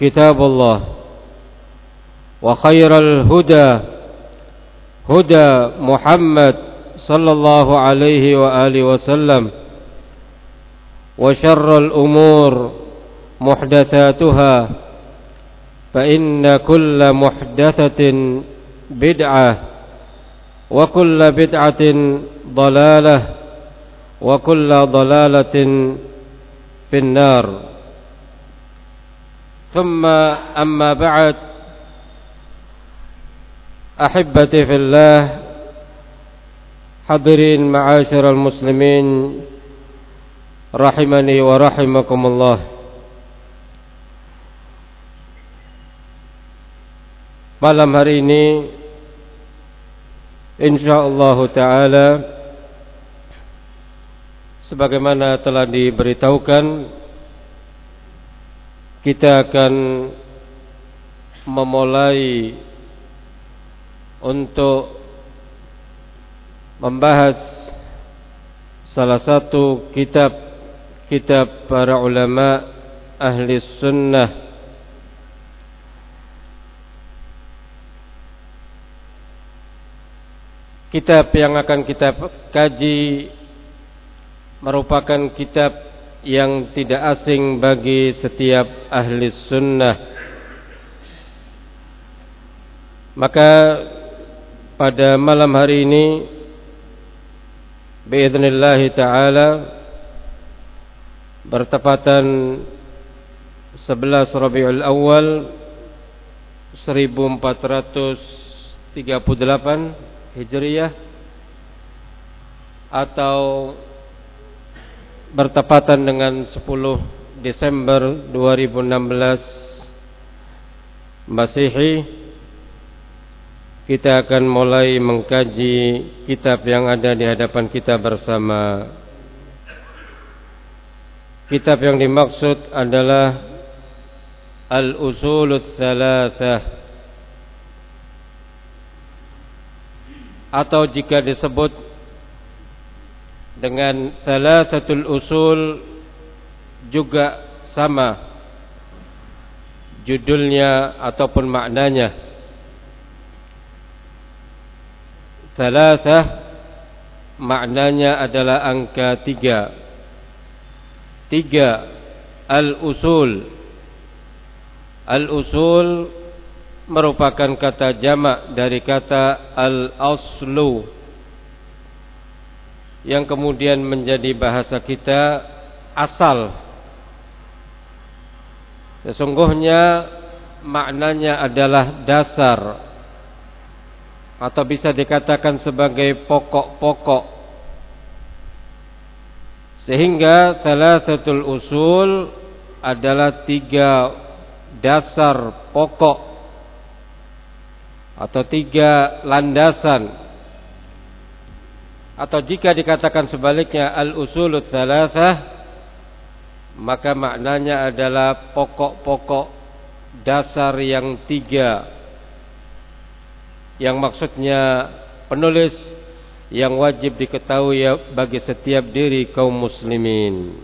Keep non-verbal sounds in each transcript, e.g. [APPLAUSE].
كتاب الله. وخير الهدى هدى محمد صلى الله عليه وآله وسلم. وشر الأمور محدثاتها فإن كل محدثة بدعة وكل بدعة ضلالة وكل ضلالة في النار. ثم أما بعد أحبتي في الله حضرين معاشر المسلمين rahimani wa rahimakumullah Malam hari ini insyaallah taala sebagaimana telah diberitahukan kita akan memulai untuk membahas salah satu kitab kitab para ulama ahli sunnah. Kitab yang akan kita kaji merupakan kitab yang tidak asing bagi setiap ahli sunnah. Maka pada malam hari ini biidznillah taala bertepatan 11 Rabiul Awal 1438 Hijriah atau bertepatan dengan 10 Desember 2016 Masehi kita akan mulai mengkaji kitab yang ada di hadapan kita bersama. Kitab yang dimaksud adalah Al-Usulul Thalathah. Atau jika disebut dengan thalathatul usul juga sama judulnya ataupun maknanya. Thalathah maknanya adalah angka tiga. Tiga al-usul. Al-usul merupakan kata jamak dari kata al-aslu yang kemudian menjadi bahasa kita asal. Sesungguhnya maknanya adalah dasar atau bisa dikatakan sebagai pokok-pokok. Sehingga thalathatul usul adalah tiga dasar pokok atau tiga landasan atau jika dikatakan sebaliknya al-usulut thalathah maka maknanya adalah pokok-pokok dasar yang tiga yang maksudnya penulis yang wajib diketahui bagi setiap diri kaum muslimin.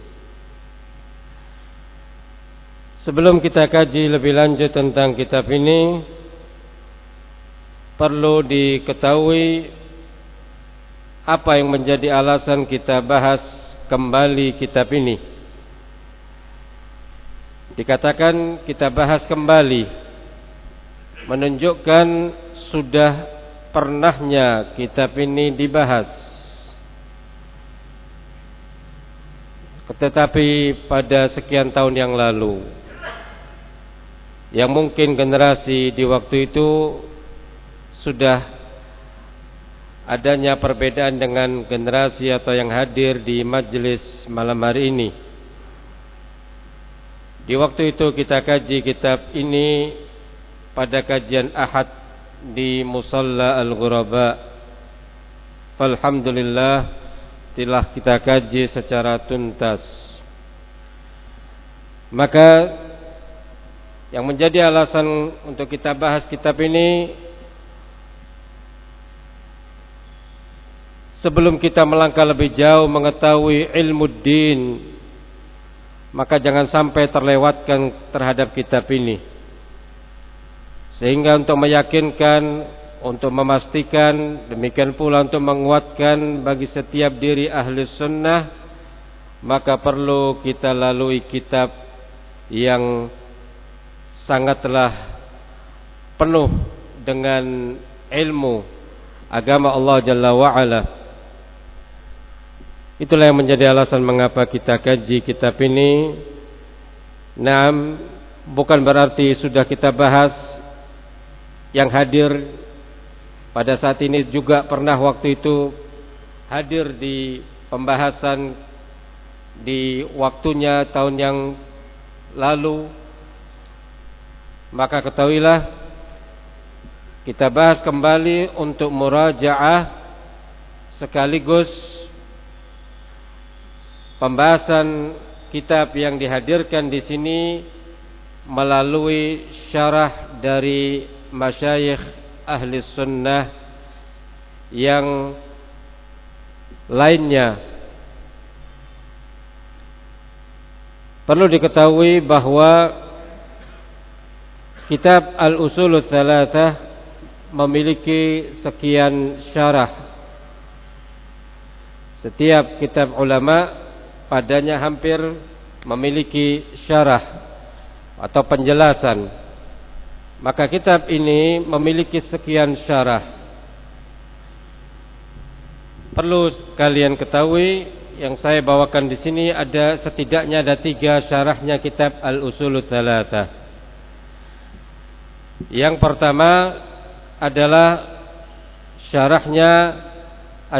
Sebelum kita kaji lebih lanjut tentang kitab ini, perlu diketahui apa yang menjadi alasan kita bahas kembali kitab ini. Dikatakan kita bahas kembali menunjukkan sudah pernahnya kitab ini dibahas tetapi pada sekian tahun yang lalu yang mungkin generasi di waktu itu sudah adanya perbedaan dengan generasi atau yang hadir di majelis malam hari ini di waktu itu kita kaji kitab ini pada kajian Ahad di Musalla Al-Ghuraba. Alhamdulillah telah kita kaji secara tuntas. Maka yang menjadi alasan untuk kita bahas kitab ini sebelum kita melangkah lebih jauh mengetahui ilmu din maka jangan sampai terlewatkan terhadap kitab ini sehingga untuk meyakinkan, untuk memastikan, demikian pula untuk menguatkan bagi setiap diri ahli sunnah, maka perlu kita lalui kitab yang sangatlah penuh dengan ilmu agama Allah Jalla wa'ala. Itulah yang menjadi alasan mengapa kita kaji kitab ini. Nah, bukan berarti sudah kita bahas yang hadir pada saat ini juga pernah waktu itu hadir di pembahasan di waktunya tahun yang lalu maka ketahuilah kita bahas kembali untuk murajaah sekaligus pembahasan kitab yang dihadirkan di sini melalui syarah dari masyayikh ahli sunnah yang lainnya. Perlu diketahui bahwa kitab Al-Usul Thalathah memiliki sekian syarah. Setiap kitab ulama padanya hampir memiliki syarah atau penjelasan maka kitab ini memiliki sekian syarah. Perlu kalian ketahui yang saya bawakan di sini ada setidaknya ada tiga syarahnya kitab Al-Usul Thalatha. Yang pertama adalah syarahnya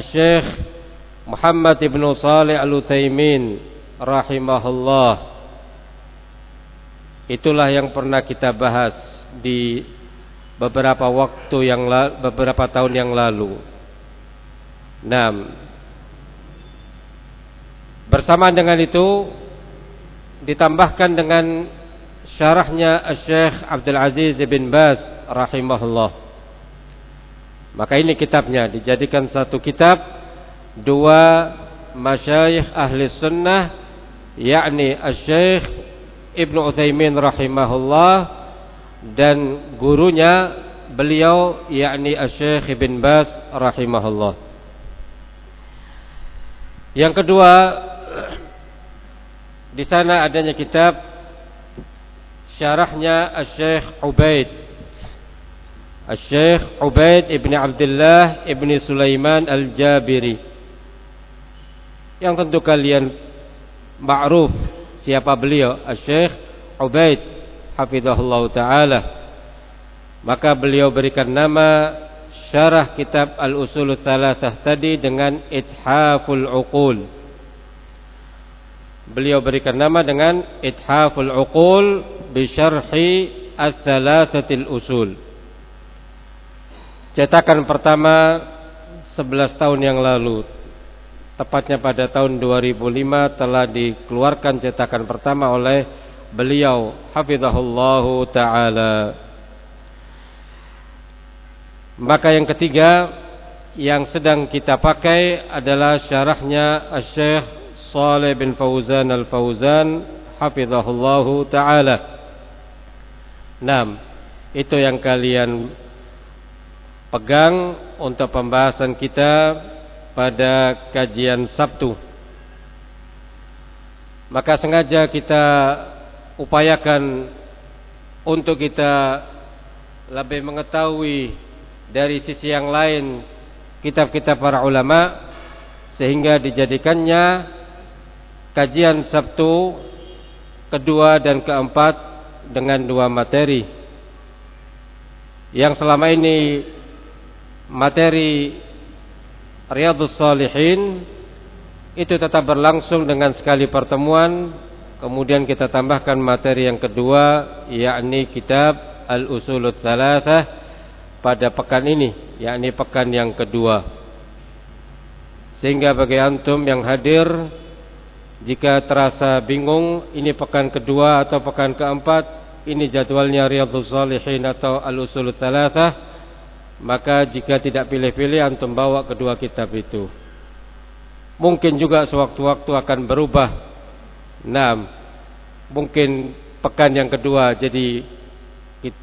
Syekh Muhammad ibn Salih Al-Utsaimin rahimahullah. Itulah yang pernah kita bahas di beberapa waktu yang lalu, beberapa tahun yang lalu. Nah, bersamaan dengan itu ditambahkan dengan syarahnya Syekh Abdul Aziz bin Baz rahimahullah. Maka ini kitabnya dijadikan satu kitab dua masyayikh ahli sunnah yakni Syekh Ibnu Utsaimin rahimahullah dan gurunya beliau yakni Asy-Syaikh Ibn Bas rahimahullah. Yang kedua [CLEARS THROAT] di sana adanya kitab syarahnya Asy-Syaikh Ubaid Asy-Syaikh Ubaid Ibn Abdullah Ibn Sulaiman Al-Jabiri Yang tentu kalian ma'ruf siapa beliau? Asy-Syaikh Ubaid hafizahullah taala. Maka beliau berikan nama syarah kitab Al-Usul Thalathah tadi dengan Ithaful Uqul. Beliau berikan nama dengan Ithaful Uqul bi syarhi Ats-Thalathatil Usul. Cetakan pertama 11 tahun yang lalu tepatnya pada tahun 2005 telah dikeluarkan cetakan pertama oleh beliau hafizahullahu taala. Maka yang ketiga yang sedang kita pakai adalah syarahnya Syekh Saleh bin Fauzan Al-Fauzan hafizahullahu taala. Naam, itu yang kalian pegang untuk pembahasan kita pada kajian Sabtu. Maka sengaja kita upayakan untuk kita lebih mengetahui dari sisi yang lain kitab-kitab para ulama sehingga dijadikannya kajian Sabtu kedua dan keempat dengan dua materi yang selama ini materi Riyadhus Salihin itu tetap berlangsung dengan sekali pertemuan. Kemudian kita tambahkan materi yang kedua yakni kitab Al-Usulut Thalathah pada pekan ini yakni pekan yang kedua. Sehingga bagi antum yang hadir jika terasa bingung ini pekan kedua atau pekan keempat ini jadwalnya Riyadhus Salihin atau Al-Usulut Thalathah maka jika tidak pilih-pilih antum bawa kedua kitab itu. Mungkin juga sewaktu-waktu akan berubah. Nah, mungkin pekan yang kedua jadi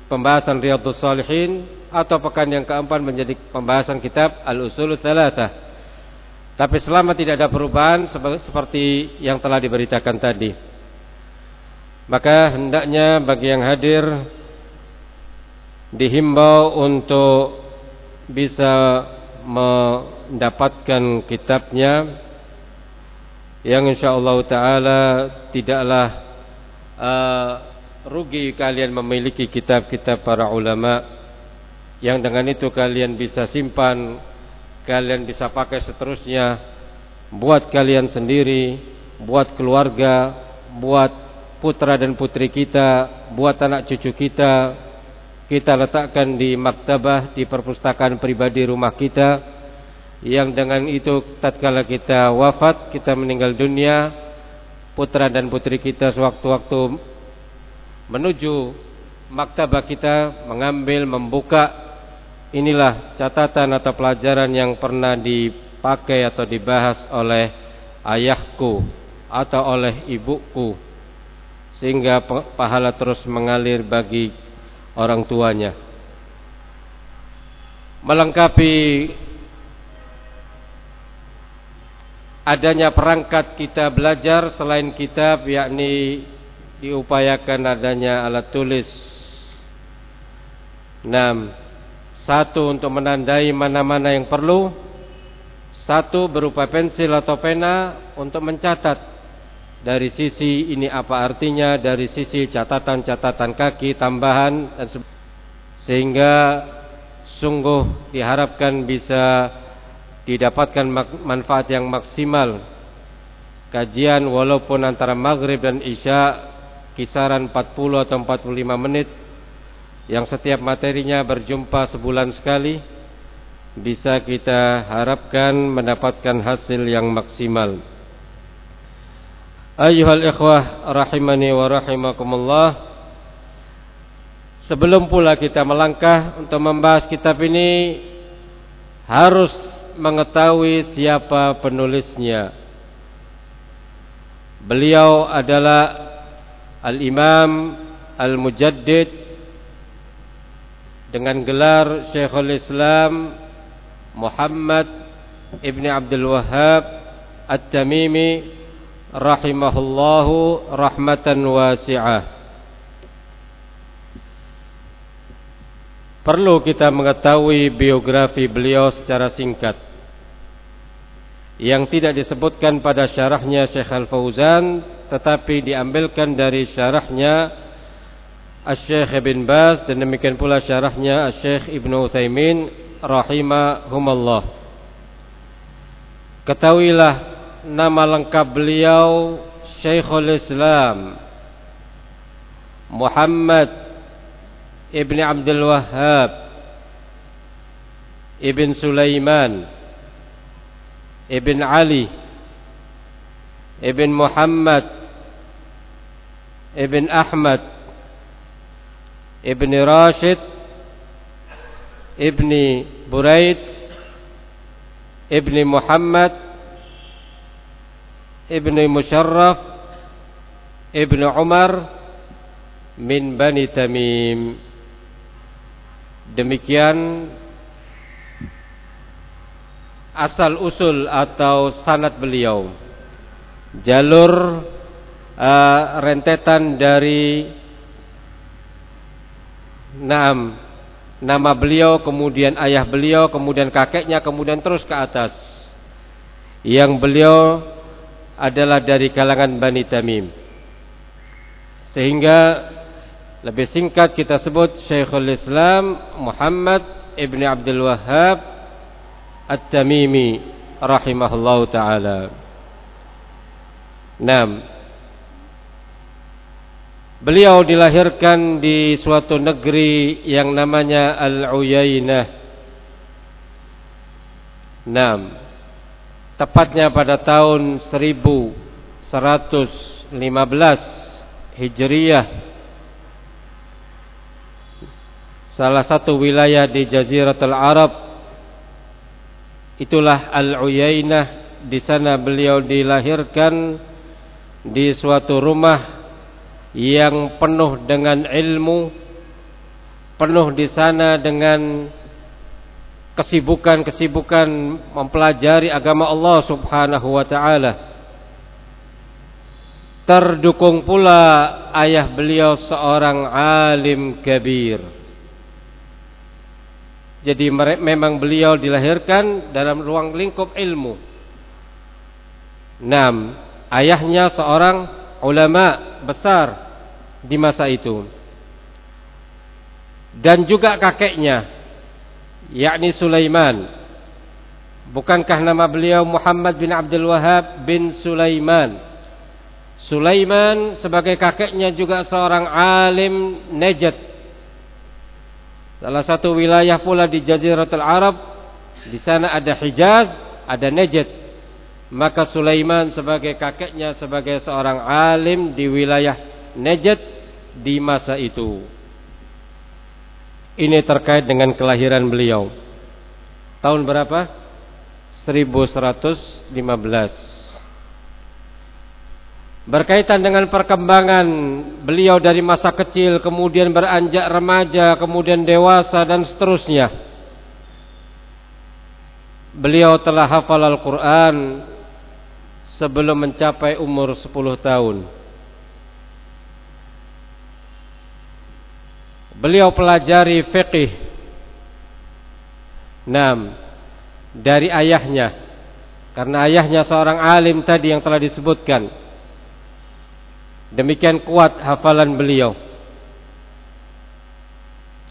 pembahasan Riyadhus Salihin atau pekan yang keempat menjadi pembahasan kitab Al-Usul Tsalatsa. Tapi selama tidak ada perubahan seperti yang telah diberitakan tadi. Maka hendaknya bagi yang hadir dihimbau untuk bisa mendapatkan kitabnya yang insyaallah taala tidaklah uh, rugi kalian memiliki kitab-kitab para ulama. Yang dengan itu kalian bisa simpan kalian bisa pakai seterusnya buat kalian sendiri buat keluarga buat putra dan putri kita buat anak cucu kita kita letakkan di maktabah di perpustakaan pribadi rumah kita yang dengan itu tatkala kita wafat kita meninggal dunia putra dan putri kita sewaktu-waktu menuju maktabah kita mengambil membuka inilah catatan atau pelajaran yang pernah dipakai atau dibahas oleh ayahku atau oleh ibuku sehingga pahala terus mengalir bagi orang tuanya. Melengkapi adanya perangkat kita belajar selain kitab yakni diupayakan adanya alat tulis. 6 satu untuk menandai mana-mana yang perlu. Satu berupa pensil atau pena untuk mencatat dari sisi ini apa artinya dari sisi catatan-catatan kaki tambahan sehingga sungguh diharapkan bisa didapatkan manfaat yang maksimal kajian walaupun antara maghrib dan isya kisaran 40 atau 45 menit yang setiap materinya berjumpa sebulan sekali bisa kita harapkan mendapatkan hasil yang maksimal. Ayuhal ikhwah rahimani wa rahimakumullah. Sebelum pula kita melangkah untuk membahas kitab ini Harus mengetahui siapa penulisnya. Beliau adalah Al-Imam Al-Mujaddid Dengan gelar Syekhul Islam Muhammad Ibn Abdul Wahhab At-Tamimi rahimahullahu rahmatan wasi'ah. Perlu kita mengetahui biografi beliau secara singkat yang tidak disebutkan pada syarahnya Syekh Al-Fauzan tetapi diambilkan dari syarahnya Syekh Ibn Baz dan demikian pula syarahnya Syekh Ibnu Utsaimin rahimahumallah. Ketahuilah nama lengkap beliau Syekhul Islam Muhammad Ibni Abdul Wahhab Ibn Sulaiman Ibn Ali Ibn Muhammad Ibn Ahmad Ibn Rashid ibn Buraid ibn Muhammad Ibnu Musharraf Ibnu Umar min Bani Tamim demikian asal usul atau sanat beliau jalur uh, rentetan dari Naam nama beliau, kemudian ayah beliau, kemudian kakeknya, kemudian terus ke atas. Yang beliau adalah dari kalangan Bani Tamim. Sehingga lebih singkat kita sebut Syekhul Islam Muhammad Ibn Abdul Wahhab At-Tamimi rahimahullahu taala. Naam. Beliau dilahirkan di suatu negeri yang namanya Al-Uyainah. Nam. Tepatnya pada tahun 1115 Hijriyah. Salah satu wilayah di Jaziratul Arab itulah Al-Uyainah. Di sana beliau dilahirkan di suatu rumah yang penuh dengan ilmu, penuh di sana dengan kesibukan-kesibukan mempelajari agama Allah Subhanahu wa taala. Terdukung pula ayah beliau seorang alim kabir. Jadi memang beliau dilahirkan dalam ruang lingkup ilmu. Nam, ayahnya seorang ulama besar di masa itu. Dan juga kakeknya yakni Sulaiman. Bukankah nama beliau Muhammad bin Abdul Wahab bin Sulaiman? Sulaiman sebagai kakeknya juga seorang alim Najd. Salah satu wilayah pula di Jaziratul Arab. Di sana ada Hijaz, ada Najd. Maka Sulaiman sebagai kakeknya sebagai seorang alim di wilayah Najd di masa itu. Ini terkait dengan kelahiran beliau. Tahun berapa? 1115. Berkaitan dengan perkembangan beliau dari masa kecil, kemudian beranjak remaja, kemudian dewasa dan seterusnya. Beliau telah hafal Al-Quran sebelum mencapai umur 10 tahun. Beliau pelajari fiqih. Nam dari ayahnya. Karena ayahnya seorang alim tadi yang telah disebutkan. Demikian kuat hafalan beliau.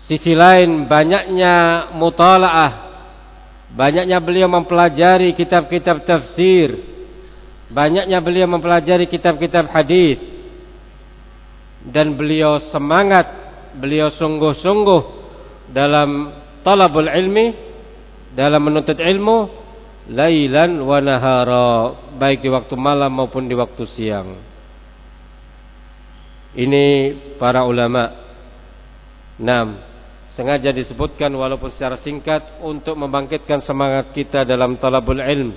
Sisi lain banyaknya mutalaah. Banyaknya beliau mempelajari kitab-kitab tafsir. Banyaknya beliau mempelajari kitab-kitab hadis. Dan beliau semangat beliau sungguh-sungguh dalam talabul ilmi dalam menuntut ilmu lailan wa nahara baik di waktu malam maupun di waktu siang. Ini para ulama. Enam sengaja disebutkan walaupun secara singkat untuk membangkitkan semangat kita dalam talabul ilm.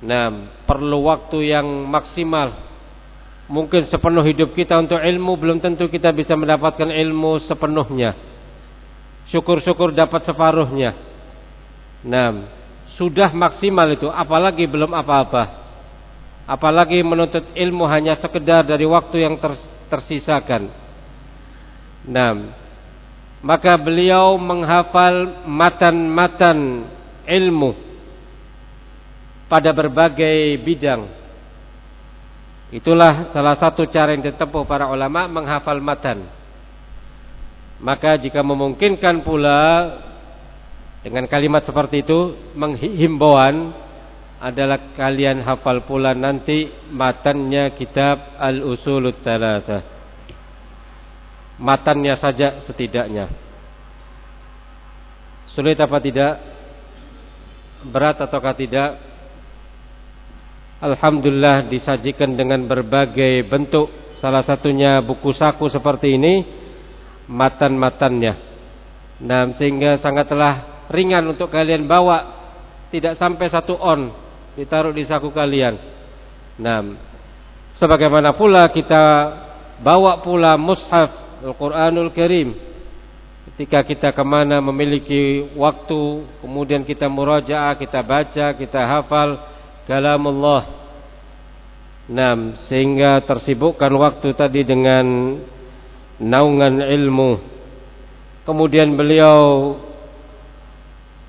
Enam perlu waktu yang maksimal Mungkin sepenuh hidup kita untuk ilmu belum tentu kita bisa mendapatkan ilmu sepenuhnya. Syukur-syukur dapat separuhnya. Nah, sudah maksimal itu, apalagi belum apa-apa. Apalagi menuntut ilmu hanya sekedar dari waktu yang tersisakan. Nah, maka beliau menghafal matan-matan ilmu pada berbagai bidang Itulah salah satu cara yang ditempuh para ulama menghafal matan. Maka jika memungkinkan pula dengan kalimat seperti itu menghimbauan adalah kalian hafal pula nanti matannya kitab Al-Usulut Talatah. Matannya saja setidaknya. Sulit apa tidak? Berat ataukah tidak? Alhamdulillah disajikan dengan berbagai bentuk. Salah satunya buku saku seperti ini Matan-matannya. Nah sehingga sangatlah ringan untuk kalian bawa. Tidak sampai satu on Ditaruh di saku kalian. Nah Sebagaimana pula kita Bawa pula mushaf Al-Quranul Karim. Ketika kita ke mana memiliki waktu Kemudian kita murajaah Kita baca, kita hafal kalamullah. Nah, sehingga tersibukkan waktu tadi dengan naungan ilmu. Kemudian beliau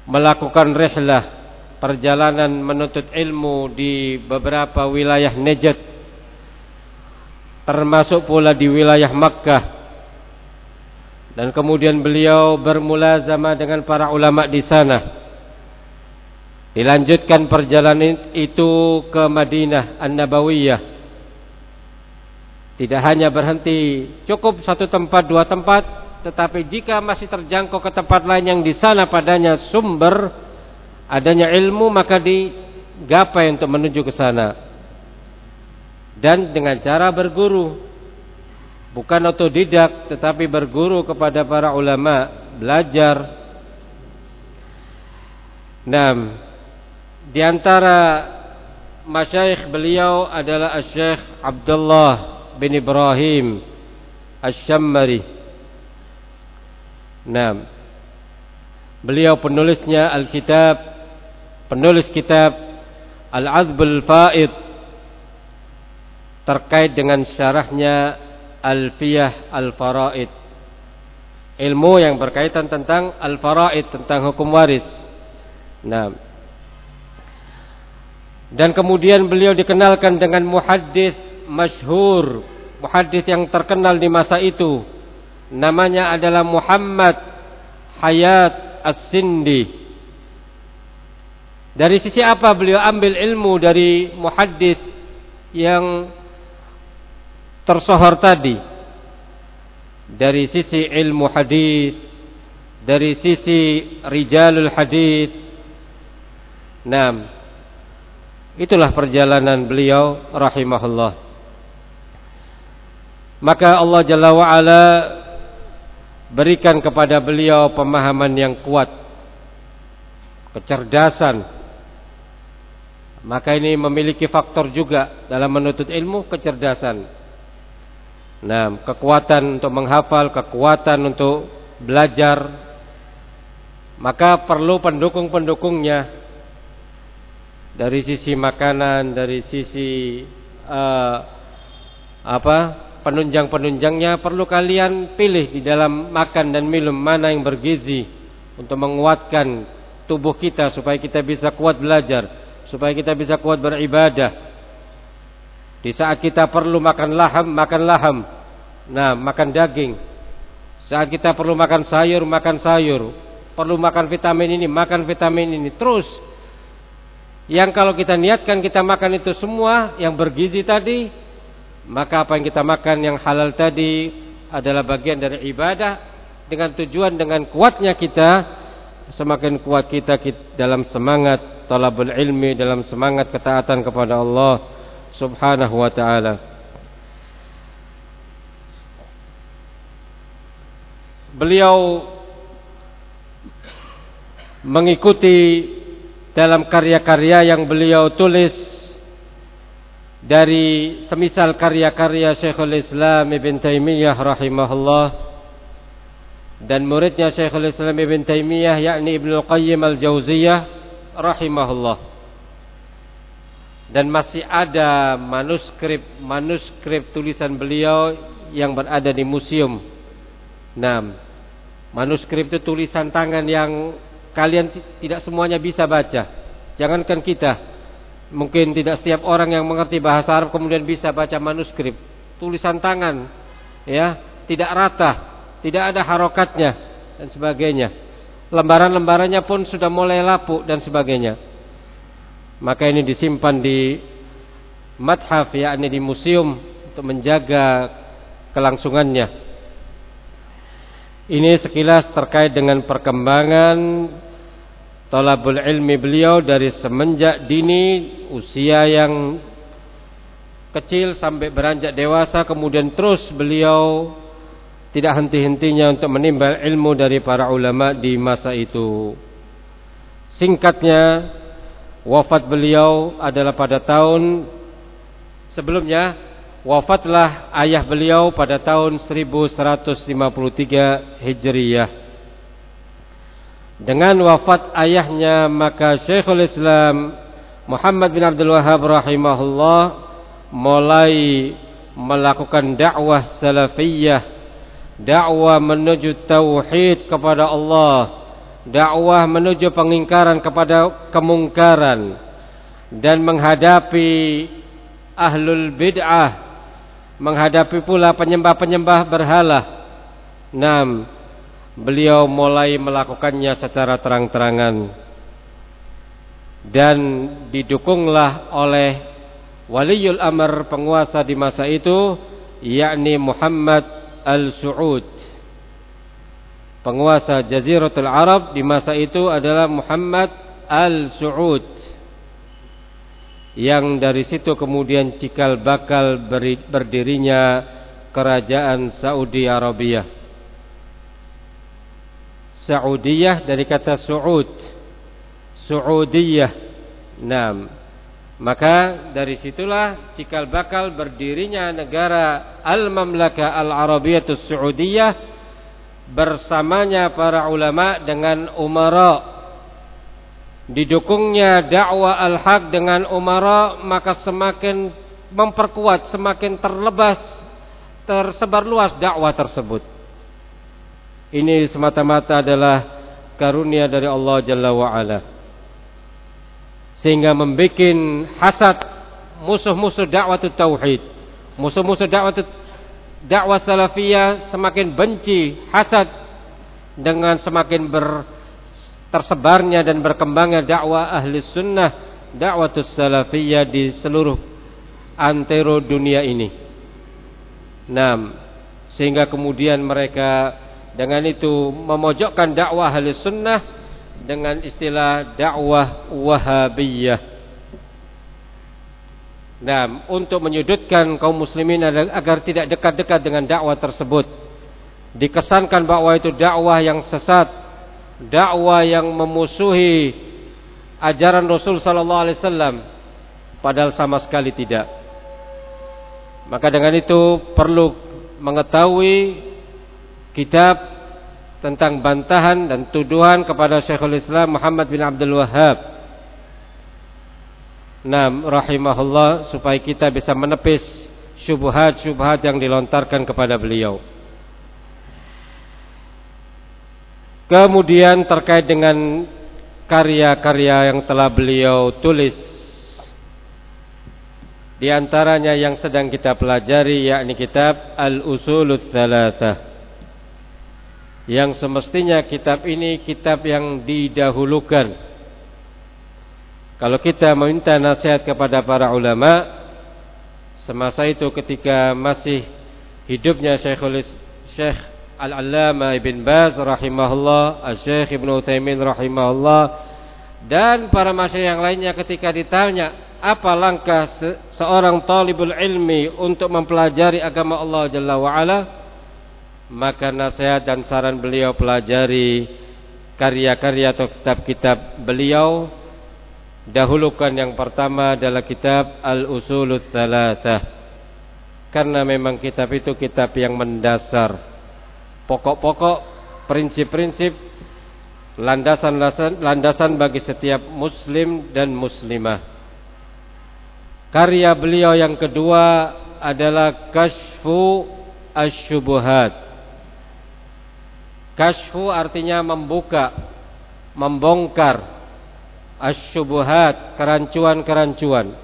melakukan rihlah perjalanan menuntut ilmu di beberapa wilayah Najd termasuk pula di wilayah Makkah dan kemudian beliau bermula zaman dengan para ulama di sana Dilanjutkan perjalanan itu ke Madinah An-Nabawiyah. Tidak hanya berhenti cukup satu tempat, dua tempat, tetapi jika masih terjangkau ke tempat lain yang di sana padanya sumber adanya ilmu maka digapai untuk menuju ke sana. Dan dengan cara berguru. Bukan otodidak tetapi berguru kepada para ulama, belajar. Nah, di antara masyayikh beliau adalah Syekh Abdullah bin Ibrahim Asy-Syammari. Nah, beliau penulisnya Alkitab, penulis kitab Al-Azbul Faid terkait dengan syarahnya Alfiyah Al-Faraid. Ilmu yang berkaitan tentang Al-Faraid, tentang hukum waris. Nah, dan kemudian beliau dikenalkan dengan muhaddis masyhur, muhaddis yang terkenal di masa itu. Namanya adalah Muhammad Hayat As-Sindi. Dari sisi apa beliau ambil ilmu dari muhaddis yang tersohor tadi? Dari sisi ilmu hadis, dari sisi rijalul hadis. Nah, Itulah perjalanan beliau rahimahullah. Maka Allah Jalla wa ala berikan kepada beliau pemahaman yang kuat, kecerdasan. Maka ini memiliki faktor juga dalam menuntut ilmu kecerdasan. Nah, kekuatan untuk menghafal, kekuatan untuk belajar. Maka perlu pendukung-pendukungnya dari sisi makanan, dari sisi uh, apa penunjang-penunjangnya perlu kalian pilih di dalam makan dan minum mana yang bergizi untuk menguatkan tubuh kita supaya kita bisa kuat belajar, supaya kita bisa kuat beribadah. Di saat kita perlu makan laham, makan laham. Nah, makan daging. Saat kita perlu makan sayur, makan sayur. Perlu makan vitamin ini, makan vitamin ini. Terus yang kalau kita niatkan kita makan itu semua yang bergizi tadi, maka apa yang kita makan yang halal tadi adalah bagian dari ibadah dengan tujuan dengan kuatnya kita semakin kuat kita dalam semangat talabul ilmi dalam semangat ketaatan kepada Allah Subhanahu wa taala. Beliau mengikuti dalam karya-karya yang beliau tulis dari semisal karya-karya Syekhul Islam Ibn Taimiyah rahimahullah dan muridnya Syekhul Islam Ibn Taimiyah yakni Ibnu Qayyim Al-Jauziyah rahimahullah dan masih ada manuskrip manuskrip tulisan beliau yang berada di museum. Nah, manuskrip itu tulisan tangan yang Kalian tidak semuanya bisa baca. Jangankan kita. Mungkin tidak setiap orang yang mengerti bahasa Arab kemudian bisa baca manuskrip, tulisan tangan, ya, tidak rata. tidak ada harokatnya dan sebagainya. Lembaran-lembarannya pun sudah mulai lapuk dan sebagainya. Maka ini disimpan di madhaf yakni di museum untuk menjaga kelangsungannya. Ini sekilas terkait dengan perkembangan talabul ilmi beliau dari semenjak dini usia yang kecil sampai beranjak dewasa kemudian terus beliau tidak henti-hentinya untuk menimbal ilmu dari para ulama di masa itu. Singkatnya, wafat beliau adalah pada tahun sebelumnya wafatlah ayah beliau pada tahun 1153 Hijriyah. Dengan wafat ayahnya maka Syekhul Islam Muhammad bin Abdul Wahab rahimahullah mulai melakukan dakwah salafiyah dakwah menuju tauhid kepada Allah, dakwah menuju pengingkaran kepada kemungkaran dan menghadapi ahlul bid'ah, menghadapi pula penyembah-penyembah berhala. Nam, beliau mulai melakukannya secara terang-terangan. Dan didukunglah oleh waliul amr penguasa di masa itu yakni Muhammad Al-Su'ud. Penguasa Jaziratul Arab di masa itu adalah Muhammad Al-Su'ud Yang dari situ kemudian cikal bakal berdirinya Kerajaan Saudi Arabia. Saudiyah dari kata Su'ud. Su'udiyah. Nam maka dari situlah cikal bakal berdirinya negara Al-Mamlaka Al-Arabiyatus Saudiyah bersamanya para ulama dengan umara. Didukungnya dakwah al-haq dengan umara maka semakin memperkuat, semakin terlebas, tersebar luas dakwah tersebut. Ini semata-mata adalah karunia dari Allah Jalla wa Ala sehingga membuat hasad musuh-musuh dakwah tauhid musuh-musuh dakwah dakwah salafiyah semakin benci hasad dengan semakin ber tersebarnya dan berkembangnya dakwah ahli sunnah dakwah salafiyah di seluruh antero dunia ini Nah, sehingga kemudian mereka dengan itu memojokkan dakwah ahli sunnah dengan istilah dakwah wahabiyah. Nah, untuk menyudutkan kaum muslimin agar tidak dekat-dekat dengan dakwah tersebut. Dikesankan bahwa itu dakwah yang sesat, dakwah yang memusuhi ajaran Rasul sallallahu alaihi wasallam padahal sama sekali tidak. Maka dengan itu perlu mengetahui kitab tentang bantahan dan tuduhan kepada Syekhul Islam Muhammad bin Abdul Wahhab. Nam rahimahullah supaya kita bisa menepis syubhat-syubhat yang dilontarkan kepada beliau. Kemudian terkait dengan karya-karya yang telah beliau tulis di antaranya yang sedang kita pelajari yakni kitab Al-Usulul Thalathah yang semestinya kitab ini kitab yang didahulukan. Kalau kita meminta nasihat kepada para ulama semasa itu ketika masih hidupnya Syekhul Syekh Al-Allamah Ibn Baz rahimahullah, Syekh Ibn Utsaimin rahimahullah dan para masyayikh yang lainnya ketika ditanya apa langkah se seorang talibul ilmi untuk mempelajari agama Allah Jalla wa ala maka nasihat dan saran beliau pelajari karya-karya atau kitab-kitab beliau. Dahulukan yang pertama adalah kitab Al-Usulul Thalathah karena memang kitab itu kitab yang mendasar pokok-pokok prinsip-prinsip landasan landasan bagi setiap muslim dan muslimah karya beliau yang kedua adalah Kashfu Asy-Syubuhat Kashfu artinya membuka, membongkar asyubuhat, kerancuan-kerancuan.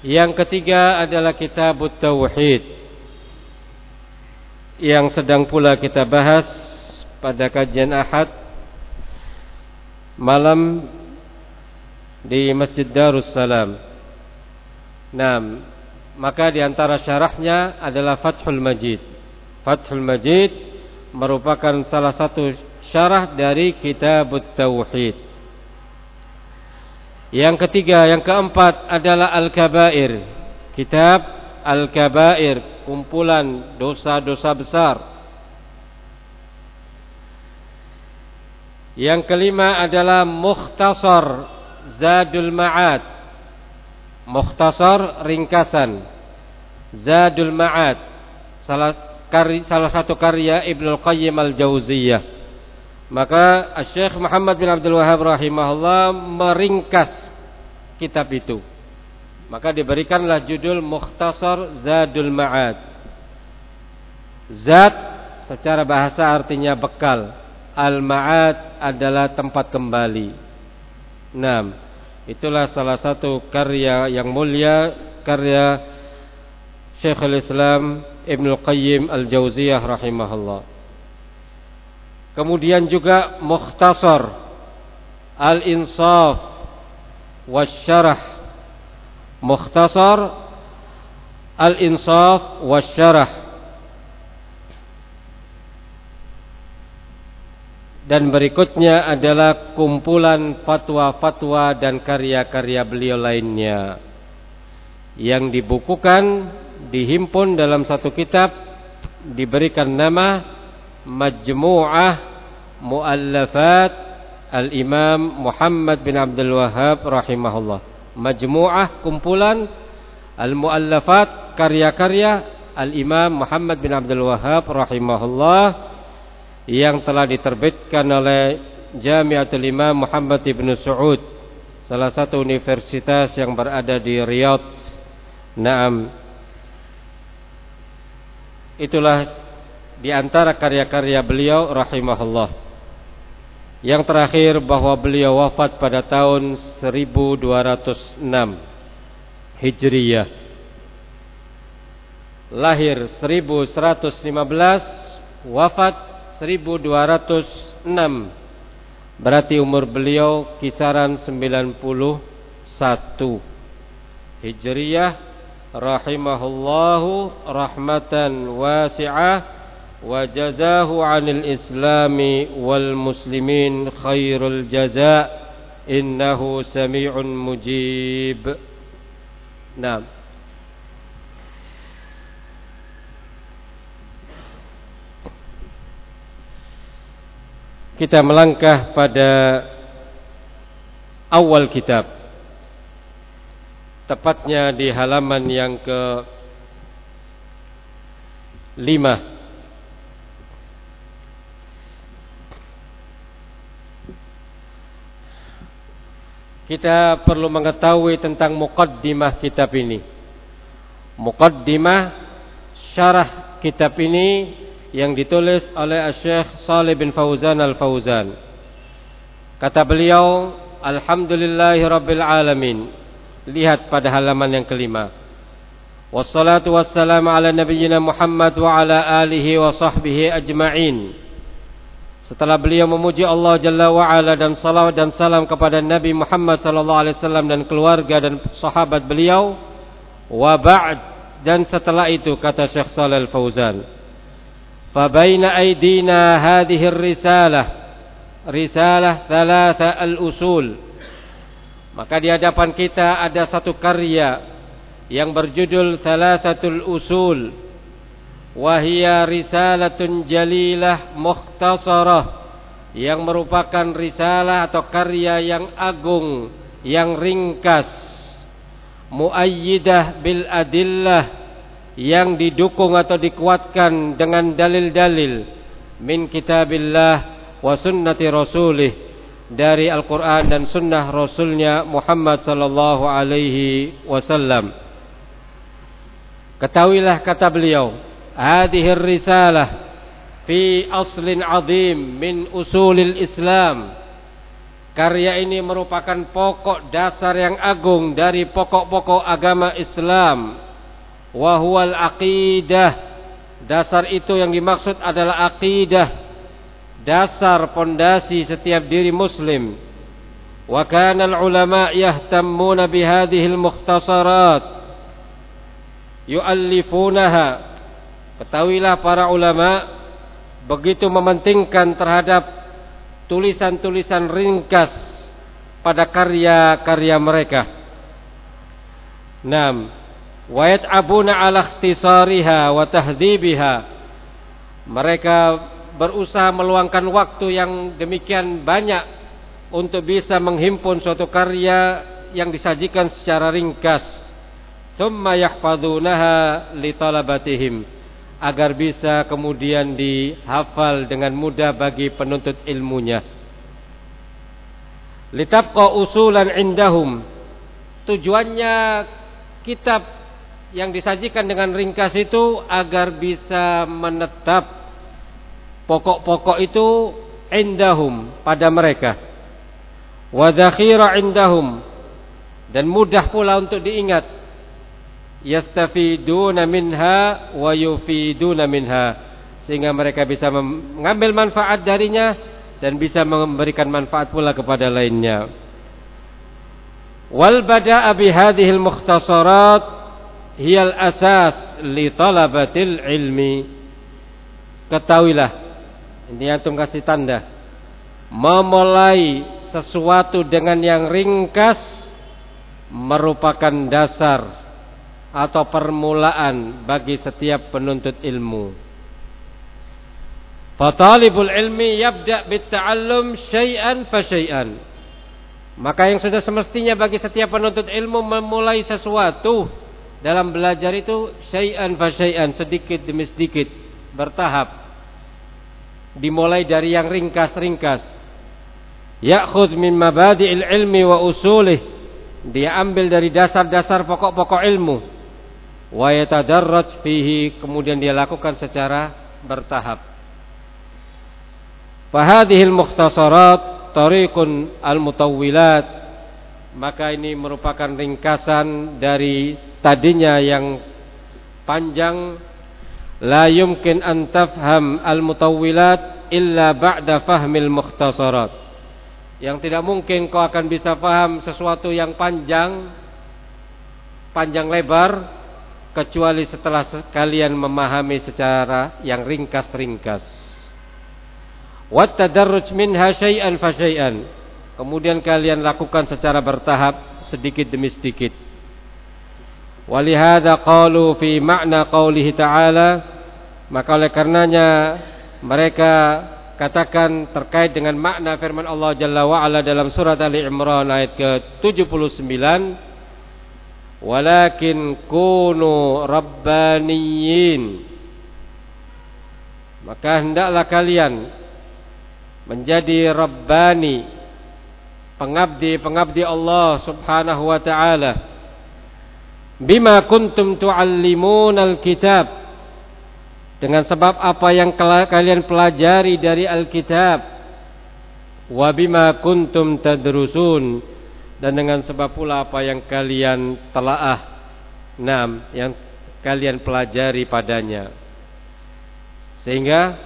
Yang ketiga adalah kitab tauhid. Yang sedang pula kita bahas pada kajian Ahad malam di Masjid Darussalam. Nah, maka di antara syarahnya adalah Fathul Majid. Fathul Majid merupakan salah satu syarah dari Kitab Tauhid. Yang ketiga, yang keempat adalah Al-Kabair. Kitab Al-Kabair, kumpulan dosa-dosa besar. Yang kelima adalah Mukhtasar Zadul Ma'ad. Mukhtasar ringkasan Zadul Ma'ad. Salah, kari, salah satu karya Ibnu Qayyim Al-Jauziyah. Maka Syekh Muhammad bin Abdul Wahab rahimahullah meringkas kitab itu. Maka diberikanlah judul Mukhtasar Zadul Ma'ad. Zad secara bahasa artinya bekal. Al-Ma'ad adalah tempat kembali. Nah, itulah salah satu karya yang mulia karya Syekhul Islam Ibnu Qayyim Al-Jauziyah rahimahullah. Kemudian juga Mukhtasar Al-Insaf Wasyarah Mukhtasar Al-Insaf Wasyarah Dan berikutnya adalah kumpulan fatwa-fatwa dan karya-karya beliau lainnya yang dibukukan, dihimpun dalam satu kitab, diberikan nama Majmu'ah Muallafat Al-Imam Muhammad bin Abdul Wahab rahimahullah. Majmu'ah kumpulan Al-Muallafat karya-karya Al-Imam Muhammad bin Abdul Wahab rahimahullah yang telah diterbitkan oleh Jamiatul Imam Muhammad bin Saud salah satu universitas yang berada di Riyadh. Naam. Itulah di antara karya-karya beliau rahimahullah. Yang terakhir bahwa beliau wafat pada tahun 1206 Hijriyah. Lahir 1115, wafat 1206. Berarti umur beliau kisaran 91 Hijriyah rahimahullahu rahmatan wasi'ah وجزاه عن الإسلام والمسلمين خير الجزاء إنه سميع مجيب نعم Kita melangkah pada awal kitab Tepatnya di halaman yang ke lima Kita perlu mengetahui tentang muqaddimah kitab ini. Muqaddimah syarah kitab ini yang ditulis oleh Syekh Salih bin Fauzan Al-Fauzan. Kata beliau, Alhamdulillahi Rabbil Alamin. Lihat pada halaman yang kelima. Wassalatu wassalamu ala nabiyyina Muhammad wa ala alihi wa sahbihi ajma'in. Setelah beliau memuji Allah Jalla wa'ala dan salawat dan salam kepada Nabi Muhammad sallallahu alaihi wasallam dan keluarga dan sahabat beliau wa ba'd. Dan setelah itu kata Syekh Shalal Fauzan fa baina aidina hadhihi risalah risalah thalatha al-usul. Maka di hadapan kita ada satu karya yang berjudul Thalathatul Usul wahia risalatun jalilah mukhtasarah yang merupakan risalah atau karya yang agung yang ringkas muayyidah bil adillah yang didukung atau dikuatkan dengan dalil-dalil min kitabillah wa sunnati rasulih dari Al-Quran dan sunnah Rasulnya Muhammad sallallahu alaihi wasallam. Ketahuilah kata beliau, هذه الرسالة في أصل عظيم من أصول الإسلام Karya ini merupakan pokok dasar yang agung dari pokok-pokok agama Islam. Wahual aqidah dasar itu yang dimaksud adalah akidah dasar pondasi setiap diri muslim wa kana ulama yahtammuna bihadhihi al-mukhtasarat yu'allifunaha ketahuilah para ulama begitu mementingkan terhadap tulisan-tulisan ringkas pada karya-karya mereka. Naam. Wa yat'abuna 'ala ikhtisariha wa tahdhibiha. Mereka berusaha meluangkan waktu yang demikian banyak untuk bisa menghimpun suatu karya yang disajikan secara ringkas. Thumma yahfadunaha li talabatihim agar bisa kemudian dihafal dengan mudah bagi penuntut ilmunya. Litabqa usulan indahum. Tujuannya kitab yang disajikan dengan ringkas itu agar bisa menetap pokok-pokok itu indahum pada mereka. Wa indahum dan mudah pula untuk diingat. Yastafiduna minha wa yufiduna minha. Sehingga mereka bisa mengambil manfaat darinya dan bisa memberikan manfaat pula kepada lainnya. Wal bada'a bi hadhihi al-mukhtasarat hiyal asas li talabatil ilmi. Ketahuilah ini antum kasih tanda. Memulai sesuatu dengan yang ringkas merupakan dasar atau permulaan bagi setiap penuntut ilmu. Fatalibul ilmi yabda bitta'allum syai'an fa syai'an. Maka yang sudah semestinya bagi setiap penuntut ilmu memulai sesuatu dalam belajar itu syai'an fa syai'an sedikit demi sedikit bertahap. Dimulai dari yang ringkas-ringkas. Ya'khudh min mabadi'il ilmi wa usulih. Dia ambil dari dasar-dasar pokok-pokok ilmu wa fihi kemudian dia lakukan secara bertahap. Fahadhil mukhtasarat tariqun al-mutawwilat maka ini merupakan ringkasan dari tadinya yang panjang la yumkin an tafham al mutawwilat illa ba'da fahmil mukhtasarat. Yang tidak mungkin kau akan bisa paham sesuatu yang panjang panjang lebar kecuali setelah kalian memahami secara yang ringkas-ringkas. Wa tadarruj minha syai'an fa syai'an. Kemudian kalian lakukan secara bertahap sedikit demi sedikit. Walihada qalu fi makna qawlihi ta'ala. Maka oleh karenanya mereka katakan terkait dengan makna firman Allah Jalla wa'ala dalam surat Ali Imran ayat ke-79 Walakin kunu rabbaniyin. Maka hendaklah kalian menjadi rabbani Pengabdi-pengabdi Allah subhanahu wa ta'ala. Bima kuntum tuallimun alkitab. Dengan sebab apa yang kalian pelajari dari alkitab. Wa bima kuntum tadrusun dan dengan sebab pula apa yang kalian telaah enam yang kalian pelajari padanya sehingga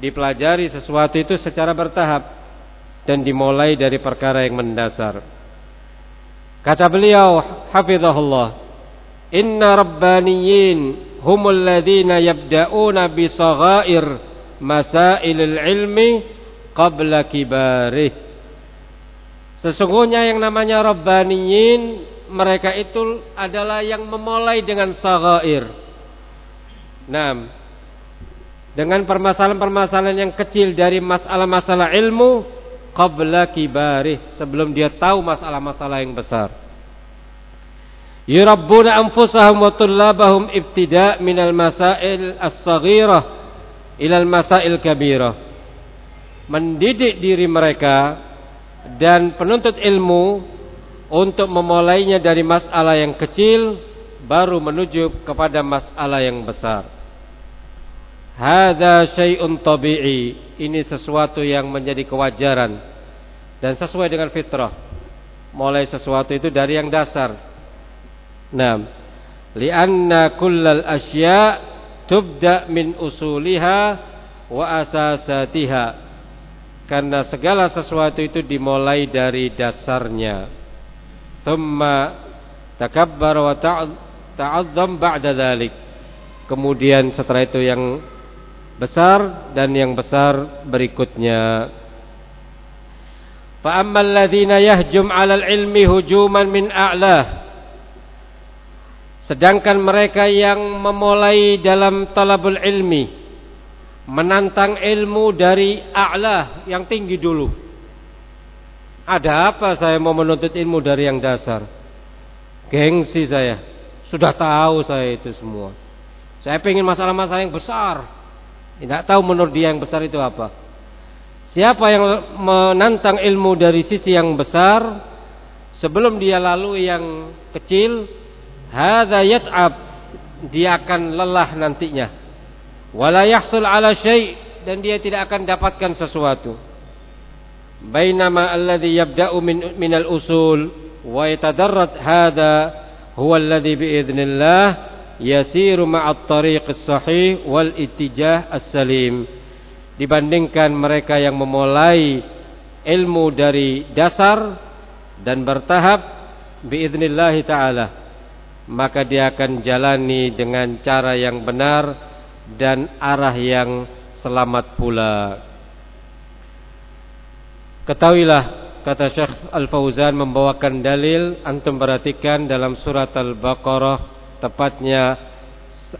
dipelajari sesuatu itu secara bertahap dan dimulai dari perkara yang mendasar kata beliau hafizahullah Inna rabbaniyin humul ladhina yabda'una bisaghair masailil ilmi qabla kibarih. Sesungguhnya yang namanya rabbaniyin mereka itu adalah yang memulai dengan saghair. Nah, dengan permasalahan-permasalahan yang kecil dari masalah-masalah ilmu qabla kibarih sebelum dia tahu masalah-masalah yang besar. Yurabbuna anfusahum wa tullabahum ibtida' minal masail as-saghirah ilal masail kabirah. Mendidik diri mereka dan penuntut ilmu untuk memulainya dari masalah yang kecil baru menuju kepada masalah yang besar. Hadza syai'un tabi'i. Ini sesuatu yang menjadi kewajaran dan sesuai dengan fitrah. Mulai sesuatu itu dari yang dasar Nah, lianna kullal asya tubda min usuliha wa asasatiha karena segala sesuatu itu dimulai dari dasarnya. Thumma takabbar wa ta'azzam ba'da dhalik. Kemudian setelah itu yang besar dan yang besar berikutnya. Fa ammal ladzina yahjum 'alal ilmi hujuman min a'lah Sedangkan mereka yang memulai dalam talabul ilmi menantang ilmu dari a'la yang tinggi dulu. Ada apa saya mau menuntut ilmu dari yang dasar? Gengsi saya. Sudah tahu saya itu semua. Saya ingin masalah-masalah yang besar. Tidak tahu menurut dia yang besar itu apa. Siapa yang menantang ilmu dari sisi yang besar sebelum dia lalu yang kecil, hadza yat'ab dia akan lelah nantinya wala yahsul ala syai' dan dia tidak akan dapatkan sesuatu. Bainama alladhi yabda'u min minal usul wa yatadarraj hadha huwa alladhi biidznillah yasiru ma'at tariq as-sahih wal ittijah as-salim. Dibandingkan mereka yang memulai ilmu dari dasar dan bertahap biidznillah taala maka dia akan jalani dengan cara yang benar dan arah yang selamat pula. Ketahuilah kata Syekh Al-Fauzan membawakan dalil antum perhatikan dalam surat Al-Baqarah tepatnya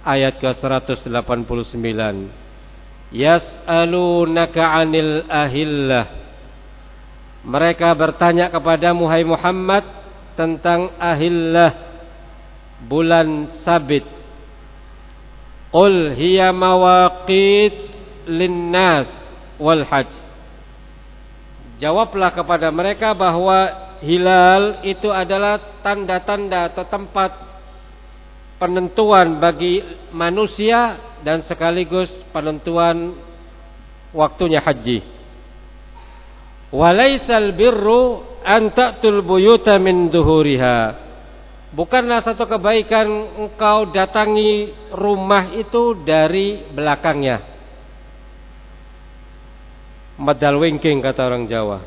ayat ke-189. Yas'alunaka 'anil ahillah. Mereka bertanya kepada Muhammad tentang ahillah bulan sabit Qul hiya mawaqit linnas wal haj Jawablah kepada mereka bahwa hilal itu adalah tanda-tanda atau tempat penentuan bagi manusia dan sekaligus penentuan waktunya haji. Walaisal birru an ta'tul buyuta min duhuriha. Bukanlah satu kebaikan engkau datangi rumah itu dari belakangnya. Medal wingking kata orang Jawa.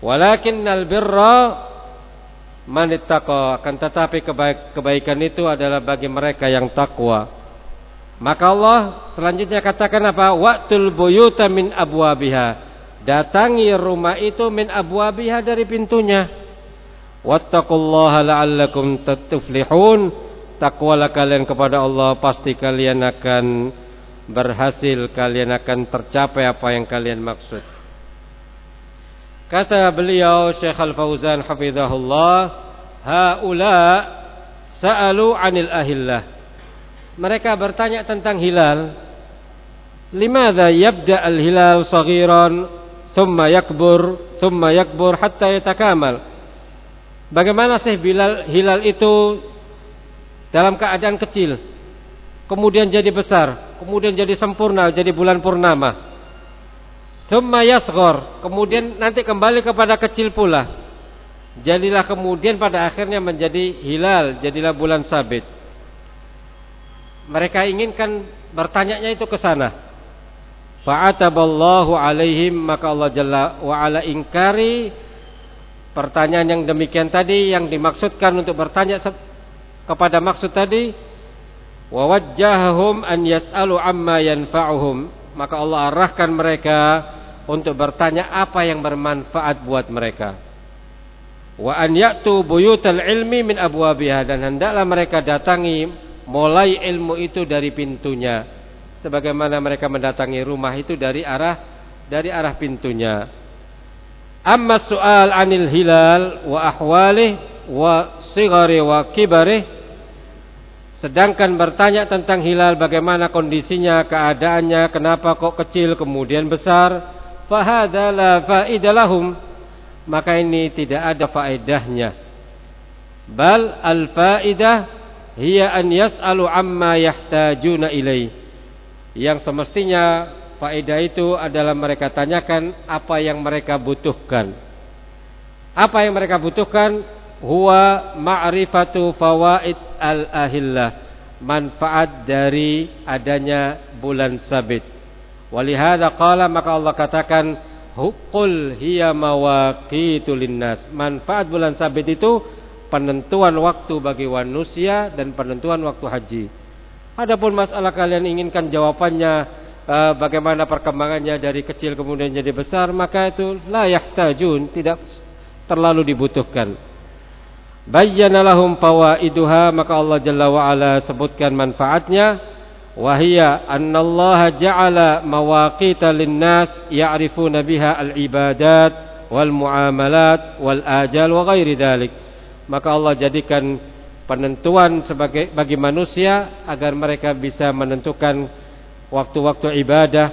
Walakinnal birra manittaqa akan tetapi kebaik, kebaikan itu adalah bagi mereka yang takwa. Maka Allah selanjutnya katakan apa? Waqtul buyuta min abwabiha. Datangi rumah itu min abwabiha dari pintunya. Wattaqullaha la'allakum tuflihun. Takwalah kalian kepada Allah pasti kalian akan berhasil, kalian akan tercapai apa yang kalian maksud. Kata beliau Syekh Al-Fauzan hafizahullah, haula sa'alu 'anil ahillah. Mereka bertanya tentang hilal. Limadha yabda al-hilal saghiran thumma yakbur thumma yakbur hatta yatakamal? Bagaimana sih Bilal hilal itu dalam keadaan kecil, kemudian jadi besar, kemudian jadi sempurna, jadi bulan purnama. Thumma yasghar, kemudian nanti kembali kepada kecil pula. Jadilah kemudian pada akhirnya menjadi hilal, jadilah bulan sabit. Mereka inginkan bertanyanya itu ke sana. Fa'ataballahu alaihim maka Allah Jalla wa ala ingkari Pertanyaan yang demikian tadi yang dimaksudkan untuk bertanya kepada maksud tadi wawajjahum an yas'alu amma yanfa'uhum. Maka Allah arahkan mereka untuk bertanya apa yang bermanfaat buat mereka. Wa an ya'tu buyutal ilmi min abwabiha. Dan hendaklah mereka datangi mulai ilmu itu dari pintunya. Sebagaimana mereka mendatangi rumah itu dari arah dari arah pintunya Amma soal anil hilal wa ahwalih wa sigari wa kibarih Sedangkan bertanya tentang hilal bagaimana kondisinya, keadaannya, kenapa kok kecil kemudian besar Fahada la faidalahum Maka ini tidak ada faedahnya. Bal al-faidah Hiya an yas'alu amma yahtajuna ilaih Yang semestinya faedah itu adalah mereka tanyakan apa yang mereka butuhkan. Apa yang mereka butuhkan huwa ma'rifatu fawaid al-ahillah manfaat dari adanya bulan sabit. Walihada qala maka Allah katakan Hukul hiya mawaqitu linnas. Manfaat bulan sabit itu penentuan waktu bagi manusia dan penentuan waktu haji. Adapun masalah kalian inginkan jawabannya uh, bagaimana perkembangannya dari kecil kemudian jadi besar, maka itu la yahtajun, tidak terlalu dibutuhkan. Bayyana lahum fawaiduha maka Allah Jalla wa ala sebutkan manfaatnya wahia anna Allah ja'ala mawaqita linnas ya'rifuna biha al-ibadat wal muamalat wal ajal wa ghairi dhalik maka Allah jadikan penentuan sebagai bagi manusia agar mereka bisa menentukan waktu-waktu ibadah,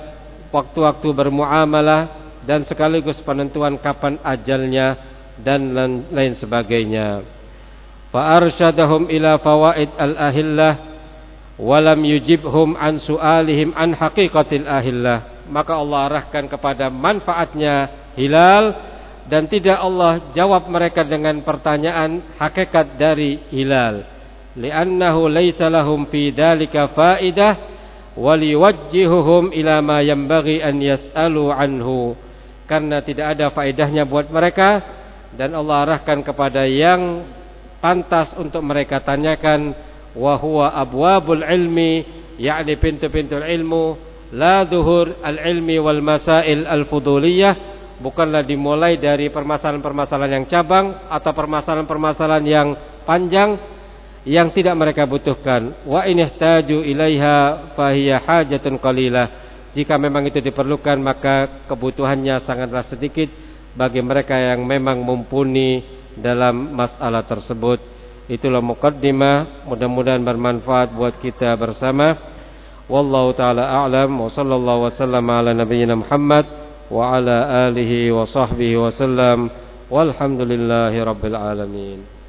waktu-waktu bermuamalah dan sekaligus penentuan kapan ajalnya dan lain sebagainya. Fa arsyadahum ila fawaid al-ahillah walam yujibhum an su'alihim an haqiqatil ahillah maka Allah arahkan kepada manfaatnya hilal dan tidak Allah jawab mereka dengan pertanyaan hakikat dari hilal li'annahu laysa lahum fi dalika faidah waliwajjihuhum ila ma yanbaghi an yas'alu anhu. Karena tidak ada faedahnya buat mereka dan Allah arahkan kepada yang pantas untuk mereka tanyakan wa huwa abwabul ilmi yakni pintu-pintu ilmu la zuhur al-ilmi wal masail al-fuduliyah bukanlah dimulai dari permasalahan-permasalahan yang cabang atau permasalahan-permasalahan yang panjang yang tidak mereka butuhkan wa in ihtaju ilaiha fahiya hajatun qalilah jika memang itu diperlukan maka kebutuhannya sangatlah sedikit bagi mereka yang memang mumpuni dalam masalah tersebut Itulah mukaddimah mudah-mudahan bermanfaat buat kita bersama. Wallahu taala a'lam wa sallallahu wasallam ala nabiyyina Muhammad wa ala alihi wa sahbihi wasallam. Walhamdulillahi rabbil alamin.